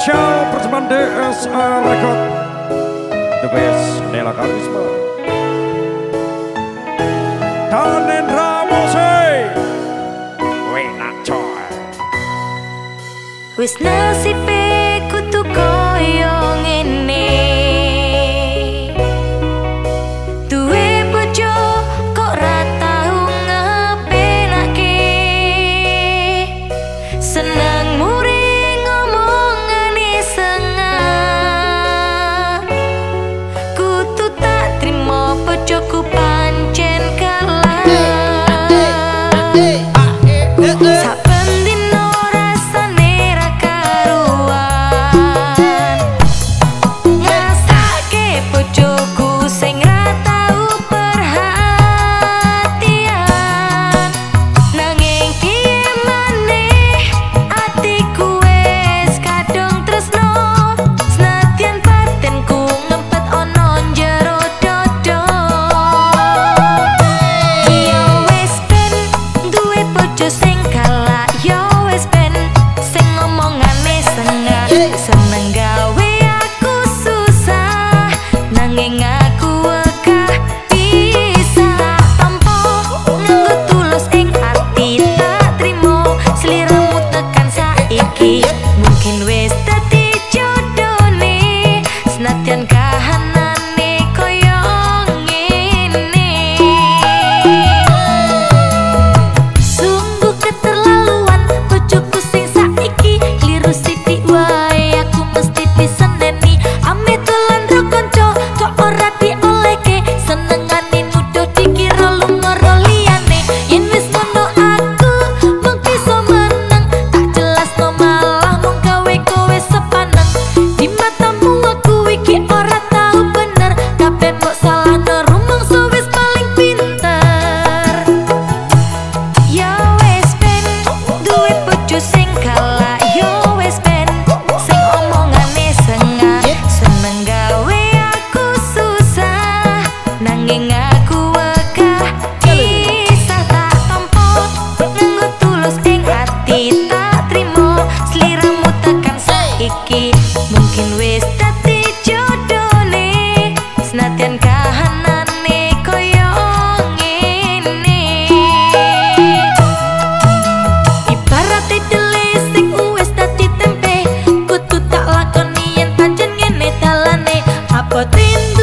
spesial persembahan DSA Record The Best Nela Karisma Dan Endra Wena Wis nasibnya metalane apa tindak